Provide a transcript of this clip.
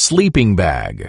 sleeping bag.